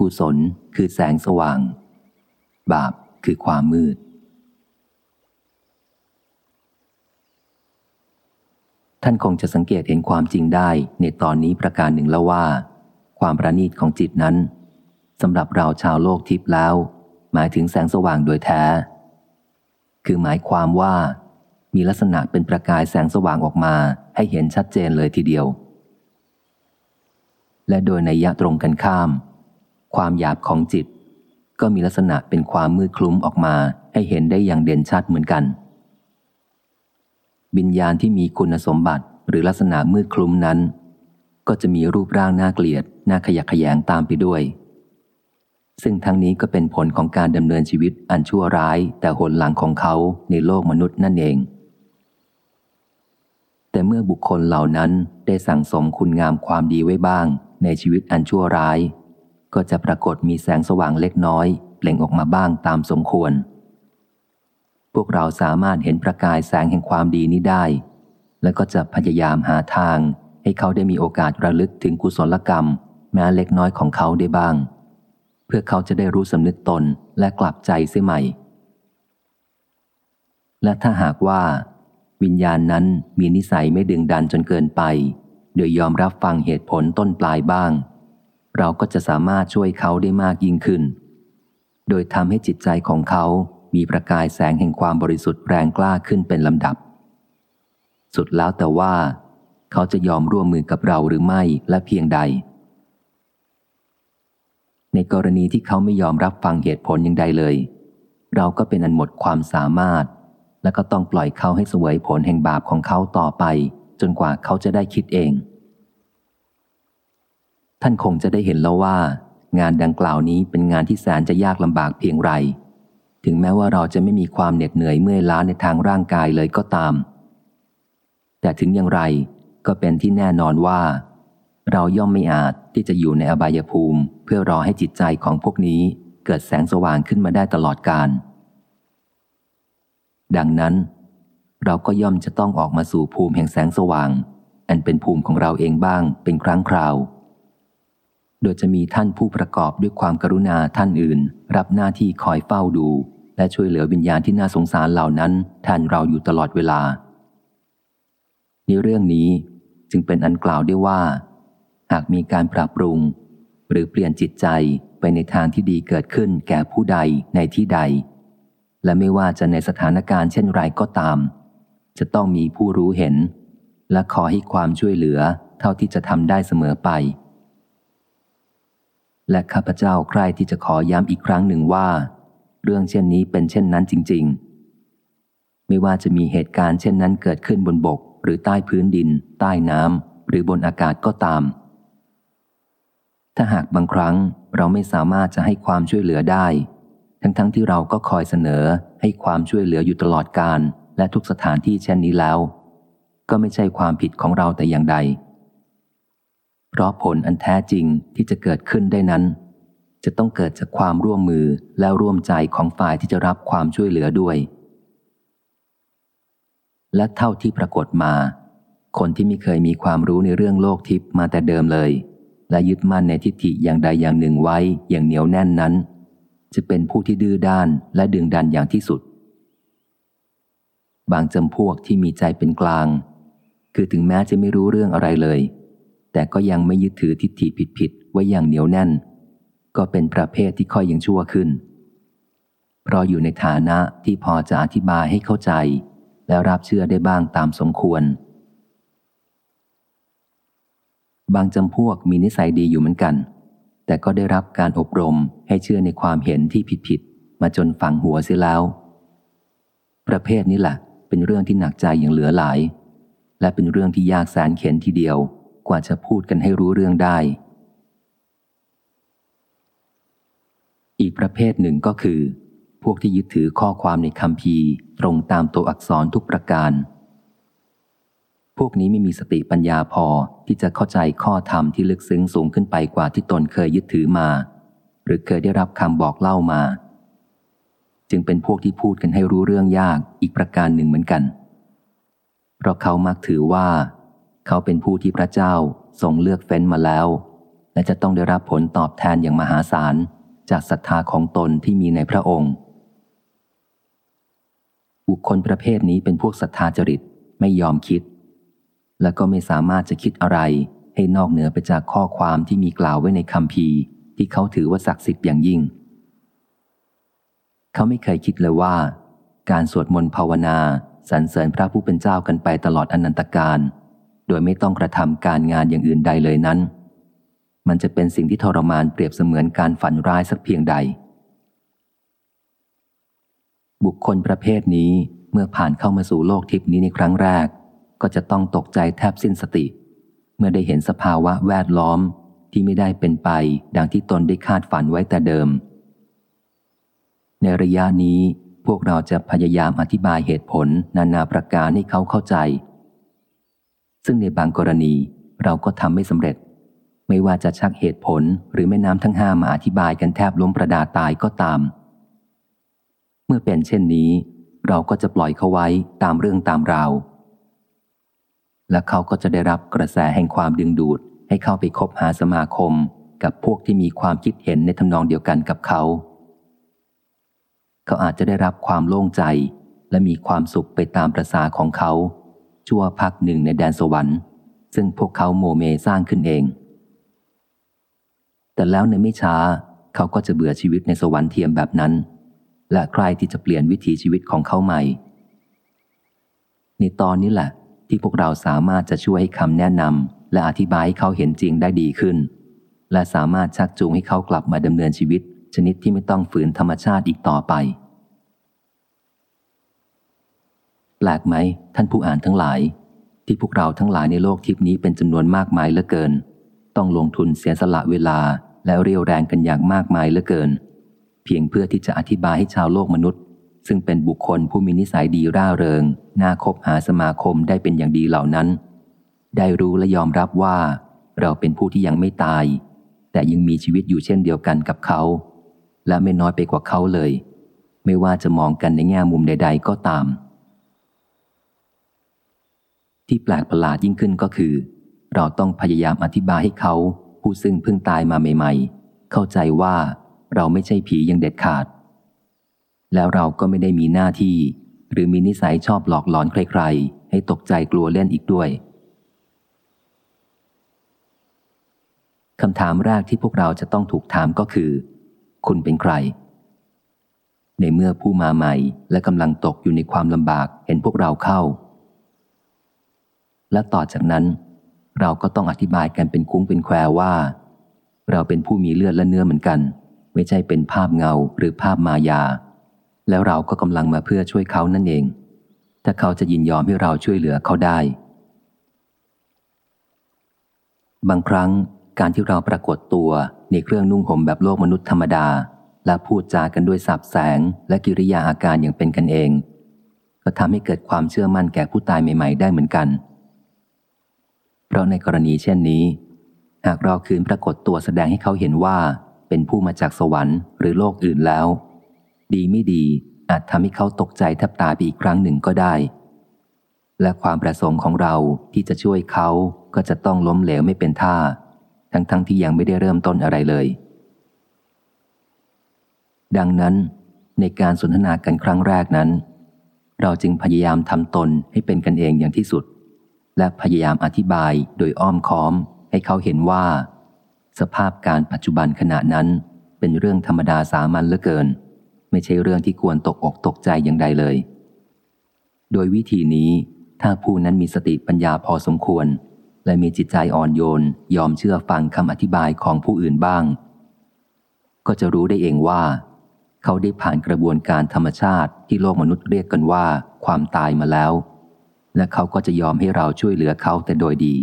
กุศลคือแสงสว่าง บาปคือความมืด ท่านคงจะสังเกตเห็นความจริงได้ในตอนนี้ประการหนึ่งแล้วว่า ความประณีตของจิตนั้นสำหรับเราชาวโลกทิพย์แล้ว หมายถึงแสงสว่างโดยแท้ คือหมายความว่า มีลักษณะเป็นประกายแสงสว่างออกมาให้เห็นชัดเจนเลยทีเดียว และโดยในยะตรงกันข้าม ความหยาบของจิต ก็มีลักษณะเป็นความมืดคลุ้มออกมาให้เห็นได้อย่างเด่นชัดเหมือนกันวิญญาณที่มีคุณสมบัติหรือลักษณะมืดคลุ้มนั้น ก็จะมีรูปร่างน่าเกลียด น่าขยักขยงตามไปด้วย ซึ่งทั้งนี้ก็เป็นผลของการดำเนินชีวิตอันชั่วร้าย แต่หนหลังของเขาในโลกมนุษย์นั่นเอง แต่เมื่อบุคคลเหล่านั้นได้สั่งสมคุณงามความดีไว้บ้าง ในชีวิตอันชั่วร้าย ก็จะปรากฏมีแสงสว่างเล็กน้อย เปล่งออกมาบ้างตามสมควร พวกเราสามารถเห็นประกายแสงแห่งความดีนี้ได้ และก็จะพยายามหาทาง ให้เขาได้มีโอกาสระลึกถึงกุศลกรรม แม้เล็กน้อยของเขาได้บ้าง เพื่อเขาจะได้รู้สำนึกตนและกลับใจเสียใหม่ และถ้าหากว่า วิญญาณนั้นมีนิสัยไม่ดึงดันจนเกินไป โดยยอมรับฟังเหตุผลต้นปลายบ้าง เราก็จะสามารถช่วยเขาได้มากยิ่งขึ้น โดยทำให้จิตใจของเขามีประกายแสงแห่งความบริสุทธิ์แรงกล้าขึ้นเป็นลำดับ สุดแล้วแต่ว่า เขาจะยอมร่วมมือกับเราหรือไม่และเพียงใด ในกรณีที่เขาไม่ยอมรับฟังเหตุผลอย่างใดเลย เราก็เป็นอันหมดความสามารถ และก็ต้องปล่อยเขาให้สวยผลแห่งบาปของเขาต่อไป จนกว่าเขาจะได้คิดเอง ท่านคงจะได้เห็นแล้วว่า งานดังกล่าวนี้เป็นงานที่แสนจะยากลำบากเพียงไร ถึงแม้ว่าเราจะไม่มีความเหน็ดเหนื่อยเมื่อยล้าในทางร่างกายเลยก็ตาม แต่ถึงอย่างไรก็เป็นที่แน่นอนว่า เราย่อมไม่อาจที่จะอยู่ในอบายภูมิ เพื่อรอให้จิตใจของพวกนี้เกิดแสงสว่างขึ้นมาได้ตลอดกาลดังนั้น เราก็ย่อมจะต้องออกมาสู่ภูมิแห่งแสงสว่าง อันเป็นภูมิของเราเองบ้างเป็นครั้งคราว โดยจะมีท่านผู้ประกอบด้วยความกรุณาท่านอื่น รับหน้าที่คอยเฝ้าดู และช่วยเหลือวิญญาณที่น่าสงสารเหล่านั้นแทนเราอยู่ตลอดเวลา ในเรื่องนี้จึงเป็นอันกล่าวได้ว่า หากมีการปรับปรุง หรือเปลี่ยนจิตใจไปในทางที่ดีเกิดขึ้นแก่ผู้ใดในที่ใด และไม่ว่าจะในสถานการณ์เช่นไรก็ตาม จะต้องมีผู้รู้เห็น และขอให้ความช่วยเหลือเท่าที่จะทำได้เสมอไป และข้าพเจ้าใคร่ที่จะขอย้ำอีกครั้งหนึ่งว่า เรื่องเช่นนี้เป็นเช่นนั้นจริง ๆ ไม่ว่าจะมีเหตุการณ์เช่นนั้นเกิดขึ้นบนบก หรือใต้พื้นดิน ใต้น้ำหรือบนอากาศก็ตาม ถ้าหากบางครั้งเราไม่สามารถจะให้ความช่วยเหลือได้ ทั้งๆทที่เราก็คอยเสนอให้ความช่วยเหลืออยู่ตลอดการและทุกสถานที่เช่นนี้แล้ว ก็ไม่ใช่ความผิดของเราแต่อย่างใด เพราะผลอันแท้จริงที่จะเกิดขึ้นได้นั้น จะต้องเกิดจากความร่วมมือและร่วมใจของฝ่ายที่จะรับความช่วยเหลือด้วย และเท่าที่ปรากฏมา คนที่ไม่เคยมีความรู้ในเรื่องโลกทิพย์มาแต่เดิมเลย และยึดมั่นในทิฏฐิอย่างใดอย่างหนึ่งไว้อย่างเหนียวแน่นนั้น จะเป็นผู้ที่ดื้อด้านและดึงดันอย่างที่สุด บางจำพวกที่มีใจเป็นกลาง คือถึงแม้จะไม่รู้เรื่องอะไรเลย แต่ก็ยังไม่ยึดถือทิฏฐิผิดๆไว้อย่างเหนียวแน่น ก็เป็นประเภทที่ค่อยยังชั่วขึ้น เพราะอยู่ในฐานะที่พอจะอธิบายให้เข้าใจ และรับเชื่อได้บ้างตามสมควร บางจำพวกมีนิสัยดีอยู่เหมือนกัน แต่ก็ได้รับการอบรมให้เชื่อในความเห็นที่ผิดๆมาจนฝังหัวเสียแล้ว ประเภทนี้แหละเป็นเรื่องที่หนักใจอย่างเหลือหลาย และเป็นเรื่องที่ยากแสนเข็นทีเดียว ว่าจะพูดกันให้รู้เรื่องได้ อีกประเภทหนึ่งก็คือ พวกที่ยึดถือข้อความในคำพีตรงตามตัวอักษรทุกประการ พวกนี้ไม่มีสติปัญญาพอที่จะเข้าใจข้อธรรมที่ลึกซึ้งสูงขึ้นไปกว่าที่ตนเคยยึดถือมา หรือเคยได้รับคำบอกเล่ามา จึงเป็นพวกที่พูดกันให้รู้เรื่องยากอีกประการหนึ่งเหมือนกัน เพราะเขามักถือว่า เขาเป็นผู้ที่พระเจ้าทรงเลือกเฟ้นมาแล้ว และจะต้องได้รับผลตอบแทนอย่างมหาศาล จากศรัทธาของตนที่มีในพระองค์ บุคคลประเภทนี้เป็นพวกศรัทธาจริตไม่ยอมคิด และก็ไม่สามารถจะคิดอะไร ให้นอกเหนือไปจากข้อความที่มีกล่าวไว้ในคำพีที่เขาถือว่าศักดิ์สิทธิ์อย่างยิ่ง เขาไม่เคยคิดเลยว่า การสวดมนต์ภาวนาสรรเสริญพระผู้เป็นเจ้ากันไปตลอดอนันตการ โดยไม่ต้องกระทำการงานอย่างอื่นใดเลยนั้น มันจะเป็นสิ่งที่ทรมานเปรียบเสมือนการฝันร้ายสักเพียงใด บุคคลประเภทนี้เมื่อผ่านเข้ามาสู่โลกทิพนี้ในครั้งแรก ก็จะต้องตกใจแทบสิ้นสติ เมื่อได้เห็นสภาวะแวดล้อมที่ไม่ได้เป็นไป ดังที่ตนได้คาดฝันไว้แต่เดิม ในระยะนี้พวกเราจะพยายามอธิบายเหตุผลนานาประการให้เขาเข้าใจ ซึ่งในบางกรณีเราก็ทำไม่สำเร็จ ไม่ว่าจะชักเหตุผลหรือแม่น้ำทั้งห้ามาอธิบายกันแทบล้มประดาตายก็ตาม เมื่อเป็นเช่นนี้ เราก็จะปล่อยเขาไว้ตามเรื่องตามราว และเขาก็จะได้รับกระแสแห่งความดึงดูดให้เข้าไปคบหาสมาคมกับพวกที่มีความคิดเห็นในทำนองเดียวกันกับเขา เขาอาจจะได้รับความโล่งใจและมีความสุขไปตามประสาของเขา ชั่วพักหนึ่งในแดนสวรรค์ ซึ่งพวกเขาโมเมสร้างขึ้นเอง แต่แล้วในไม่ช้าเขาก็จะเบื่อชีวิตในสวรรค์เทียมแบบนั้น และใครที่จะเปลี่ยนวิถีชีวิตของเขาใหม่ ในตอนนี้แหละ ที่พวกเราสามารถจะช่วยให้คำแนะนำและอธิบายให้เขาเห็นจริงได้ดีขึ้น และสามารถชักจูงให้เขากลับมาดำเนินชีวิต ชนิดที่ไม่ต้องฝืนธรรมชาติอีกต่อไป แปลกไหม ท่านผู้อ่านทั้งหลาย ที่พวกเราทั้งหลายในโลกทิพนี้เป็นจำนวนมากมายเหลือเกิน ต้องลงทุนเสียสละเวลาและเรียวแรงกันอย่างมากมายเหลือเกิน เพียงเพื่อที่จะอธิบายให้ชาวโลกมนุษย์ ซึ่งเป็นบุคคลผู้มีนิสัยดีร่าเริงน่าคบหาสมาคมได้เป็นอย่างดีเหล่านั้น ได้รู้และยอมรับว่า เราเป็นผู้ที่ยังไม่ตาย แต่ยังมีชีวิตอยู่เช่นเดียวกันกับเขา และไม่น้อยไปกว่าเขาเลย ไม่ว่าจะมองกันในแง่มุมใด ๆ ก็ตาม ที่แปลกประหลาดยิ่งขึ้นก็คือ เราต้องพยายามอธิบายให้เขา ผู้ซึ่งเพิ่งตายมาใหม่ ๆ เข้าใจว่าเราไม่ใช่ผียังเด็ดขาด แล้วเราก็ไม่ได้มีหน้าที่ หรือมีนิสัยชอบหลอกหลอนใคร ๆ ให้ตกใจกลัวเล่นอีกด้วยคำถามแรกที่พวกเราจะต้องถูกถามก็คือ คุณเป็นใคร ในเมื่อผู้มาใหม่และกำลังตกอยู่ในความลำบากเห็นพวกเราเข้า และต่อจากนั้น เราก็ต้องอธิบายกันเป็นคุ้งเป็นแควว่า เราเป็นผู้มีเลือดและเนื้อเหมือนกัน ไม่ใช่เป็นภาพเงาหรือภาพมายา แล้วเราก็กำลังมาเพื่อช่วยเขานั่นเอง ถ้าเขาจะยินยอมให้เราช่วยเหลือเขาได้ บางครั้งการที่เราปรากฏตัวในเครื่องนุ่งห่มแบบโลกมนุษย์ธรรมดา และพูดจากันด้วยสับแสงและกิริยาอาการอย่างเป็นกันเอง ก็ทำให้เกิดความเชื่อมั่นแก่ผู้ตายใหม่ ๆ ได้เหมือนกัน เพราะในกรณีเช่นนี้ หากเราคืนปรากฏตัวแสดงให้เขาเห็นว่า เป็นผู้มาจากสวรรค์หรือโลกอื่นแล้ว ดีไม่ดีอาจทำให้เขาตกใจแทบตาไปอีกครั้งหนึ่งก็ได้ และความประสงค์ของเราที่จะช่วยเขาก็จะต้องล้มเหลวไม่เป็นท่า ทั้งๆทที่ยังไม่ได้เริ่มต้นอะไรเลย ดังนั้น ในการสนทนากันครั้งแรกนั้น เราจึงพยายามทำตนให้เป็นกันเองอย่างที่สุด และพยายามอธิบายโดยอ้อมค้อมให้เขาเห็นว่า สภาพการปัจจุบันขณะนั้น เป็นเรื่องธรรมดาสามัญเหลือเกิน ไม่ใช่เรื่องที่ควรตกอกตกใจอย่างใดเลย โดยวิธีนี้ถ้าผู้นั้นมีสติปัญญาพอสมควร และมีจิตใจอ่อนโยนยอมเชื่อฟังคำอธิบายของผู้อื่นบ้าง ก็จะรู้ได้เองว่า เขาได้ผ่านกระบวนการธรรมชาติที่โลกมนุษย์เรียกกันว่า ความตายมาแล้ว และเขาก็จะยอมให้เราช่วยเหลือเขาแต่โดยดี